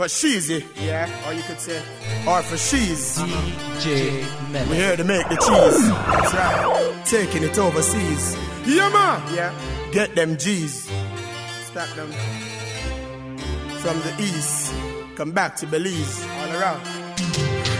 for Sheezy, yeah, or you could say, or for Sheez. DJ We're here to make the cheese. That's right. Taking it overseas. Yeah, man. Yeah. Get them G's. Stack them from the east. Come back to Belize. All around.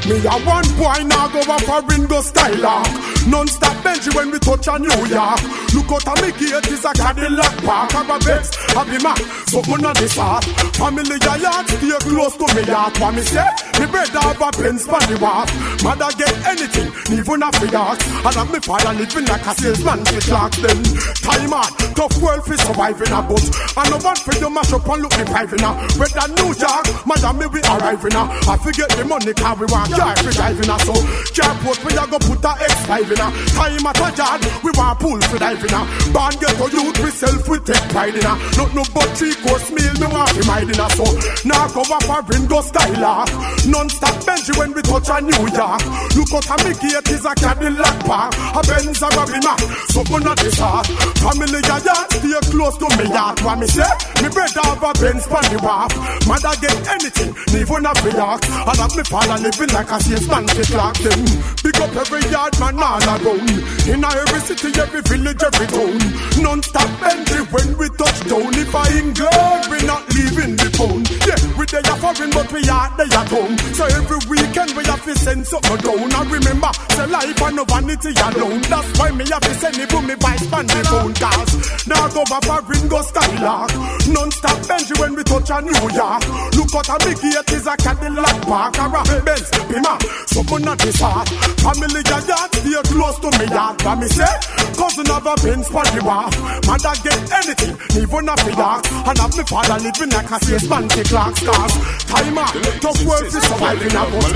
Me a one boy now go up for Ringo Skylark Non-stop Benji when we touch a New York Look out a me gate is a Cadillac Park. Have a Benz, have a Mac, something on the start Family a yard, stay close to me heart What me say? Me brother have a Benz for the wharf Mother get anything, even a free heart And have me father living like a salesman for Clark Then time hard, tough world for surviving a boat. And no one for you mash up and look me private now. Brother New York, madam me we arriving now. I forget the money car we want car for driving us so Carport we a go put a X5 in a Time at a yard we want pool for diving a Band get to youth we self we take pride in a Not no but three course meal me want to mind in a so Now go up a Ringo Skylark ah. Non-stop Benji when we touch a New York. Look out a me gate is a Cadillac Park. A Benz a Rabina Something not this hard Family a yard stay close to me yard What me say? Me brother have a Benz pan the wharf Mother get anything even a free And have me father living like a salesman for Clark them Big up every yard man all around In. Every city, every village, every town. Non-stop Benji when we touch down. If I England, we not leaving the phone Yeah, we there a foreign but we are there at home So every weekend we have to send something down. And remember, the life and no vanity alone. That's why me have to send it to me vice on the phone Cause now go back for Ringo Skylark Non-stop Benji when we touch a New York. Look out a big gate is a Cadillac Park Or a Benz, Pima, something not this hard Family yard, stay close to me yard But me say, cousin have a Benz for the wharf Mother get anything, even a dog And have me father living like a salesman for Clark's cars Timer, tough work for surviving a bus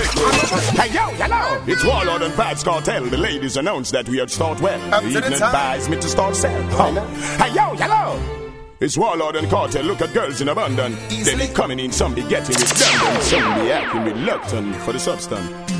Hey yo, hello! It's Warlord and Vybz Kartel. The ladies announced that we had start well. Up The to the evening time. advised me to start sell. Hey yo, hello! It's Warlord and Kartel. Look at girls in abundance. They be coming in, some be getting redundant, some be acting reluctant for the substance.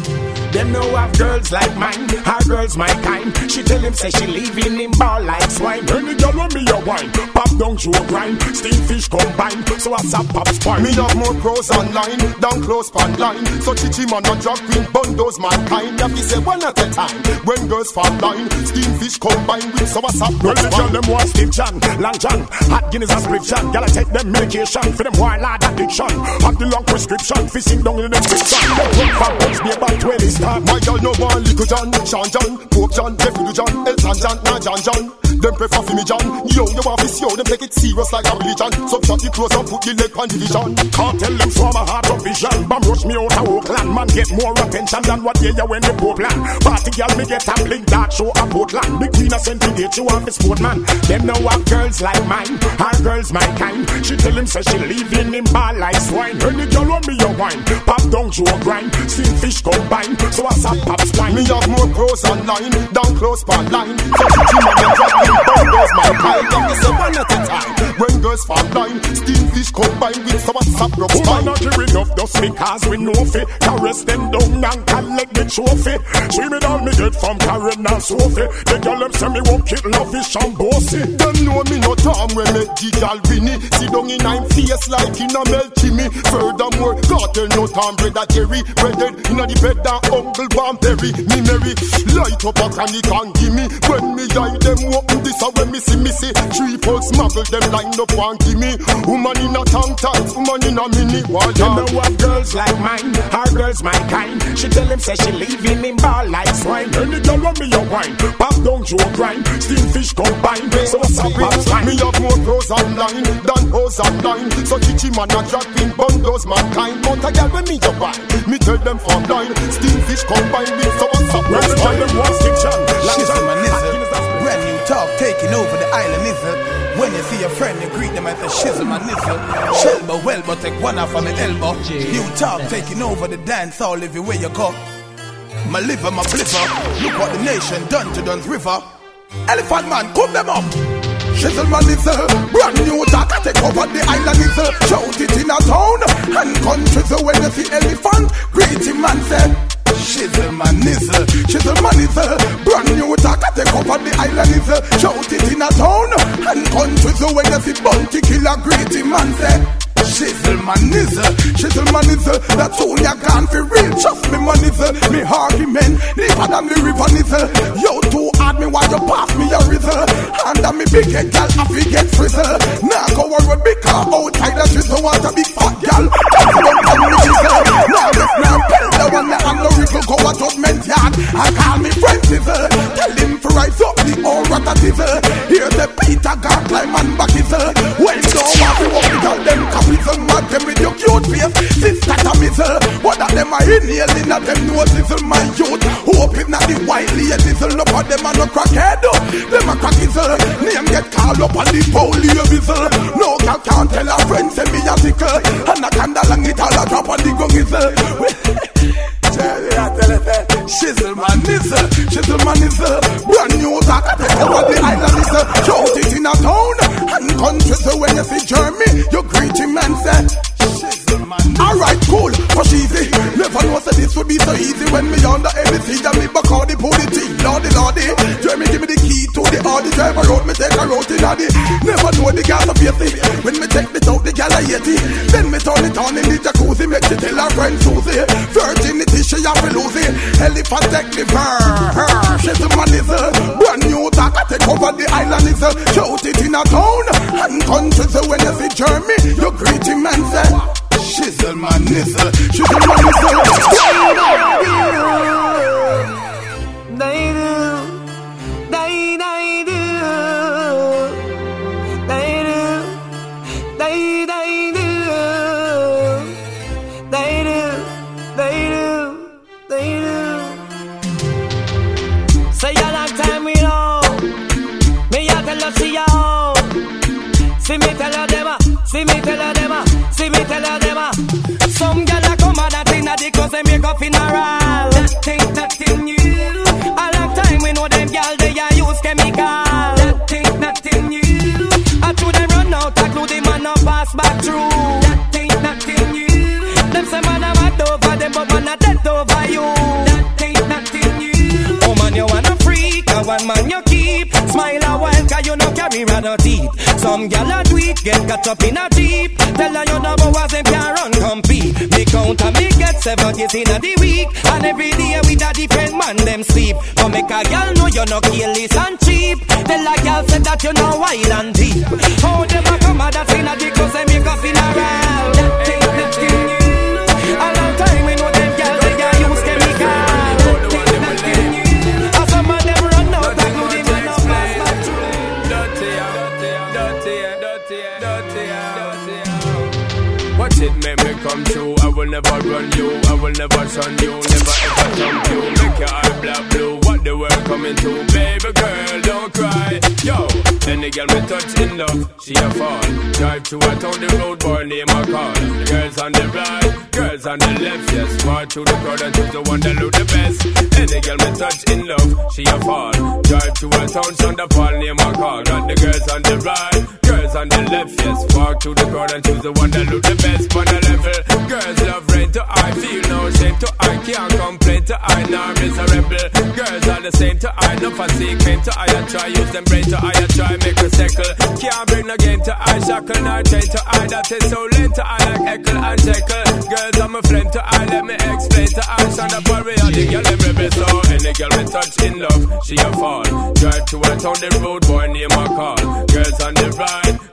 Them know I have girls like mine, her girls my kind. She tell him say she leaving him ball like swine. Any girl want me a wine, pop down to a grind. Steam fish combine, so I sap pop spine. Me have more pros online than close pan line. So chichi man a drag queen bundos mankind. Have to say one at a time. When girls fall line, steam fish combine with so what's up? Well, the girl them want Steve Chan, Long John, hot Guinness and Chan. Gotta take them medication for them wild addiction. Have the long prescription, fishing down in them fiction. Them run for books, be about 20 start. My girl no one little John, Sean John, Pope John, Jeffrey John, Elton John, nah John John. Them prefer for me John. Yo, you want this yo, them take it serious like a religion. So shut the close and put the leg on division. Kartel them from a heart of vision. Bam rush me out of Oakland. Man get more attention than what they when they poor plan. Party girl me get a blink dark show a Portland. Big queen a sent date you want the sportman. Them know have girls like mine. Her girls my kind. She tell him say she leaving him ball like swine. Any girl want me your wine. Pop down to a grind. Steam fish combine. So I sap pop spine. Me have more pros online than close by line. Queen bundos mankind. Have to one at a time. When girls fall line, steam fish combine with some what's up? Rub Woman spine. not hear enough just because we know fit Caress them down and collect the trophy See me down me get from Karen and Sophie The girl them say me won't kill love and bossy Them know me no time when me the gal Winnie Sit down in I'm face like in a melt chimney Furthermore, cartel no time bread a Jerry Breaded in a the bed that Uncle Berry Me merry, light up a chronic and gimme When me eye them open this a when me see me see. Three folks smuggle them line up and gimme Woman in a tank tights, woman in a mini Why You know what girls like mine, her girls my kind. She tell him say she leaving him ball like swine. Any girl want me your wine, pop down a grind. Steam fish combine, so what's up pop spine Me have more pros online than hoes online. So chichi man a queen bundos mankind. But a girl when me a buy, me tell them from line. Steam fish combine so what's up? The girl them want stick chan, long Shizzle john, talk taking over the island nizzle. When you see a friend, you greet them as a shizzle my nizzle. Shelbo, well, but take one off from the elbow. New talk taking over the dance all everywhere you go. My liver, my bliver. Look what the nation done to Dunn's River. Elephant man, come them up. Shizzle man nizzle, brand new talk I take over the island is nizzle. Shout it in a town and country. So when you see elephant, greet him and say. Shizzle man nizzle, uh, shizzle man nizzle uh, Brand new talk I take over the island nizzle uh, Shout it in a town and country So when you see bounty killer greet him and say Shizzle man nizzle, shizzle man nizzle. That soon you gone for real. Trust me, man nizzle. Me argument deeper than the river nizzle. Yo, too hard me why you pass me a rizzle. Under me big head gal, I fi get frizzle. Now go a road because outside the drizzle want a big fat gal. About tell me jizzle. Now this now I'm no wriggle go a judgment yard. I call me friend nizzle. Tell him to rise up the old rat tizzle. Hear the Peter God climb and back hizzle. Well, don't want to walk with all them capital mad them with your cute face. Sister Tamizzle. What that them are inhaling in at them noses my youth. Hope if not the white ladies. Look at them and no crackhead. Them a crack hizzle. Uh, name get called up on the polio whistle. Uh, no girl can't tell a friend send me a tickle. And a candle and it all a drop on the gun uh, whistle. Shizzle man nizzle, shizzle man nizzle Brand new talk, take over the island nizzle Shout it in a town. And country So when you see Jeremy, you greet him and say Shizzle man Alright, cool, push easy. Never know say this would be so easy When me on the ABC and me back all the the tea Lordy, lordy. Jeremy give me the key to the Audi Drive a road, me take a road in Audi Never know the gas of it When it Elephant take the fur She's a man is a brand new talk I take over the island. Is a Shout it in a town. And country So when you see Jeremy, you greet him and say Shizzle man is a funeral. Get caught up in a jeep. Tell her you know boys them can run compete. Me count and me get seven days in a the week. And every day with a different man them sleep. But make a girl know you no careless and cheap. Tell a girl said that you know wild and deep. How them a come a that come true. I will never run you. I will never shun you. Never ever jump you. Make your eye black blue. What the world coming to, baby girl? Don't cry. Yo, any girl me touch in love, she a fall. Drive to a town the road boy name a call. Girls on the right, girls on the left. Yes, march through the crowd and choose the one that look the best. Any girl me touch in love, she a fall. Drive to a town, son the Paul name a call. Got the girls on the right, girls on the left. Yes, walk through the crowd and choose the one that look the best. On the level, girls love rain to I feel no shame to I can't complain to I nor rebel. Girls are the same to I no for claim to I and try use them brain to I and try make a circle. Can't bring no game to I shackle nor chain to I that is so late to I like echo and jekyll. Girls I'm a friend to I let me explain to I son of real the girl them rebel so any girl we touch in love she a fall. Drive to a town the road boy name a call. Girls on the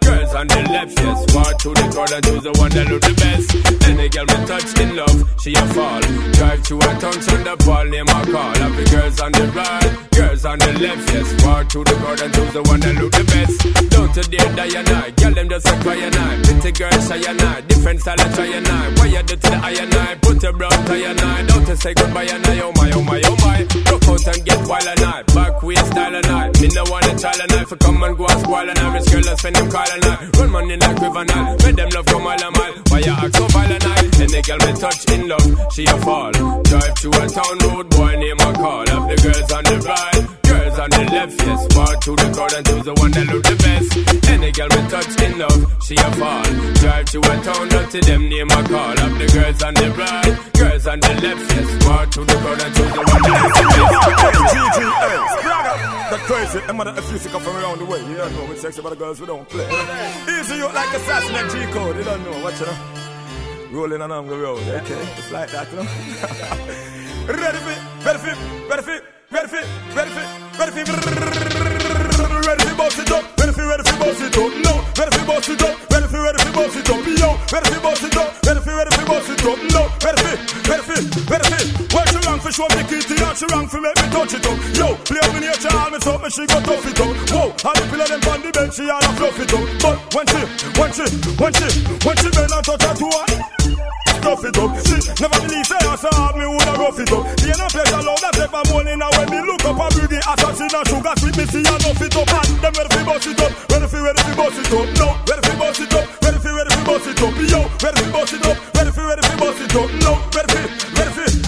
girls on the left yes. Walk through the crowd and choose the one that look the best. Any girl we touch in love she a fall. Drive to a town son the ball, name a call. Happy girls on the right, girls on the left yes. Walk through the crowd and choose the one that look the best. Don't you dare die and I, girl them just a cry and I. Pretty girl shy and I, different style try and I. Why you do to the eye and I? Put your brown tie and I. Don't you say goodbye and I. Oh my, oh my, oh my. Rock out and get wild and I. Back way style and I. Me no want a child and I. For come and go and spoil and I. Rich girl and spend them call and I. Run money like river and I. Make them love come mile and mile. Why you act so violent I? Any girl me touch in love, she a fall. Drive to a town road boy name a call. Have the girls on the right. Girls on the left, yes. Walk to the crowd and choose the one that look the best. Any girl we touch in love, she a fall. Drive to a town, up to them name a call. Up the girls on the right, girls on the left, yes. Walk to the crowd and choose the one that look the best. That crazy, I'm gonna abuse come from around the way. You don't know, with sexy about the girls we don't play. Easy you like assassin and G code, you don't know, what watch it. rolling along the road. Eh? Okay, it's like that, no? ready for, ready for, ready for, ready for, ready for, ready for, ready for, bust it up, ready for, ready for, bust it up, no, ready for, bust it up, ready for, ready for, bust it up, yo, ready for, bust it up, ready for, ready for, bust it up, no, ready for, ready for, ready for, when she wrong for show me kitty and she wrong for make me touch it up, play with nature, all me something she go tough it up, whoa, all the pillow them on the bench, she all a fluff it up, but when she, when she, when she, when she bend and touch her to her, stuff it up. See, never believe say I saw me woulda rough it up. The no pressure loud that every morning now when me look up a the assassin and sugar sweet me see nuff it up and them ready fi bust it up, ready fi ready fi bust it up. No, ready fi bust it up, ready fi ready fi bust it up. Yo, ready fi bust it up, ready fi ready fi bust it up. No, ready fi,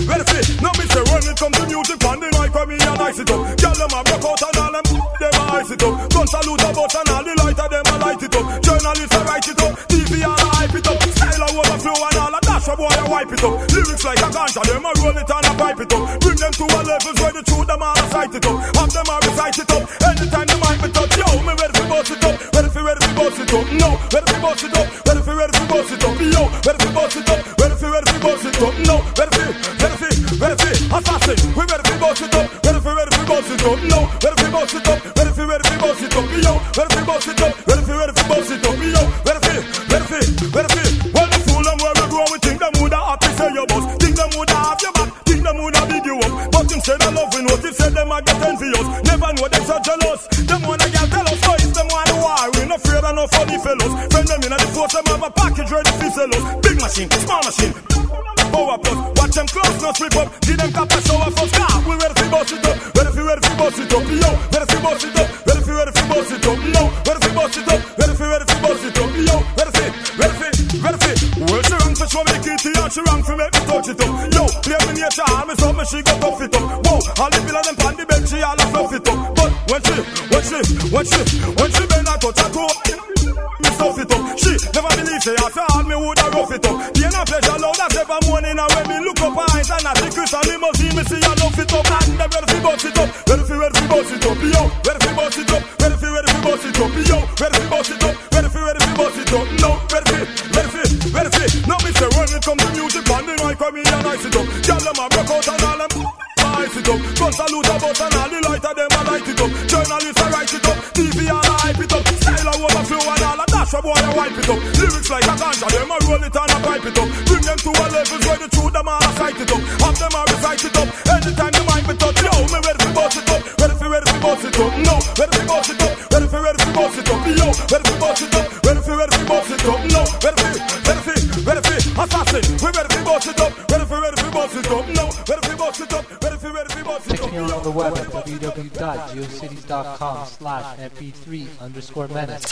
fi, ready. Now me say when it come to music on the mic when me a nice it up. Girl them a rock out and all them them a ice it up. Gun salute a bus and all the lighter them a light it up. Journalists a write it up, TV all a hype it up. Style a overflow and all a dash a boy a wipe it up. Lyrics like a ganja, them a roll it and a pipe it up. Bring them to a levels where the truth them all a sight it up. Have them a recite it up. Anytime the mic me touch, yo, me ready fi bust it up. Ready fi ready fi bust it up. No, ready fi bust it up. Ready fi ready fi bust it up. Yo, ready fi bust it up. Ready fi ready fi bust it up. No, ready fi, ready fi, ready fi. Assassin, we ready fi bust it up. Ready fi ready fi bust it up. No, ready fi bust it up. Ready fi ready fi bust it up. Yo, ready fi bust it up. Ready fi ready fi bust it up. Yo, ready fi, ready fi, ready fi. Well, the fool them where we grow, we think them woulda happy say your boss. Think them woulda have your back. Think them woulda big you up. But instead of loving what if said them a get envious. Never know them so jealous. Them wanna girl tell us, so if them wanna war, we no afraid of no funny fellows. Friend them inna the force, them have a package ready fi sell us. Machine, small machine. Power plus, watch them close, no slip up. Give them cap a shower first car. We ready fi bust it up, ready fi ready fi bust it up. Yo, ready fi bust it up, ready fi ready fi bust it up. No, ready fi bust it up, ready fi ready fi bust it up. Yo, ready fi, ready fi, ready fi. Well, she wrong for show me kitty and she wrong for make me touch it up. Yo, play me nature, all me something she got tough it up. Whoa, all the pillow them on the bed, she all a fluff it up. But when she, when she, when she, when she bend and touch her toe, me stuff it up. She never believe say I saw me woulda rough it up. The no pleasure loud as every morning and when me look up her eyes and I see Chris and me see I love it up and them ready fi bust it up, ready fi ready fi bust it up. Yo, ready fi bust it up, ready fi ready fi bust it up. Yo, ready fi bust it up, ready fi ready fi bust it up. No, ready fi, ready fi, ready fi. Now me say when it come to music, on the mic when me and ice it up. Girl them a broke out and all them ice it up. Gun salute a bus and wipe it up. Lyrics like a ganja, them a roll it and a pipe it up. Bring them to a levels where the truth them a sight it up. radiocities.com slash mp3 underscore menace.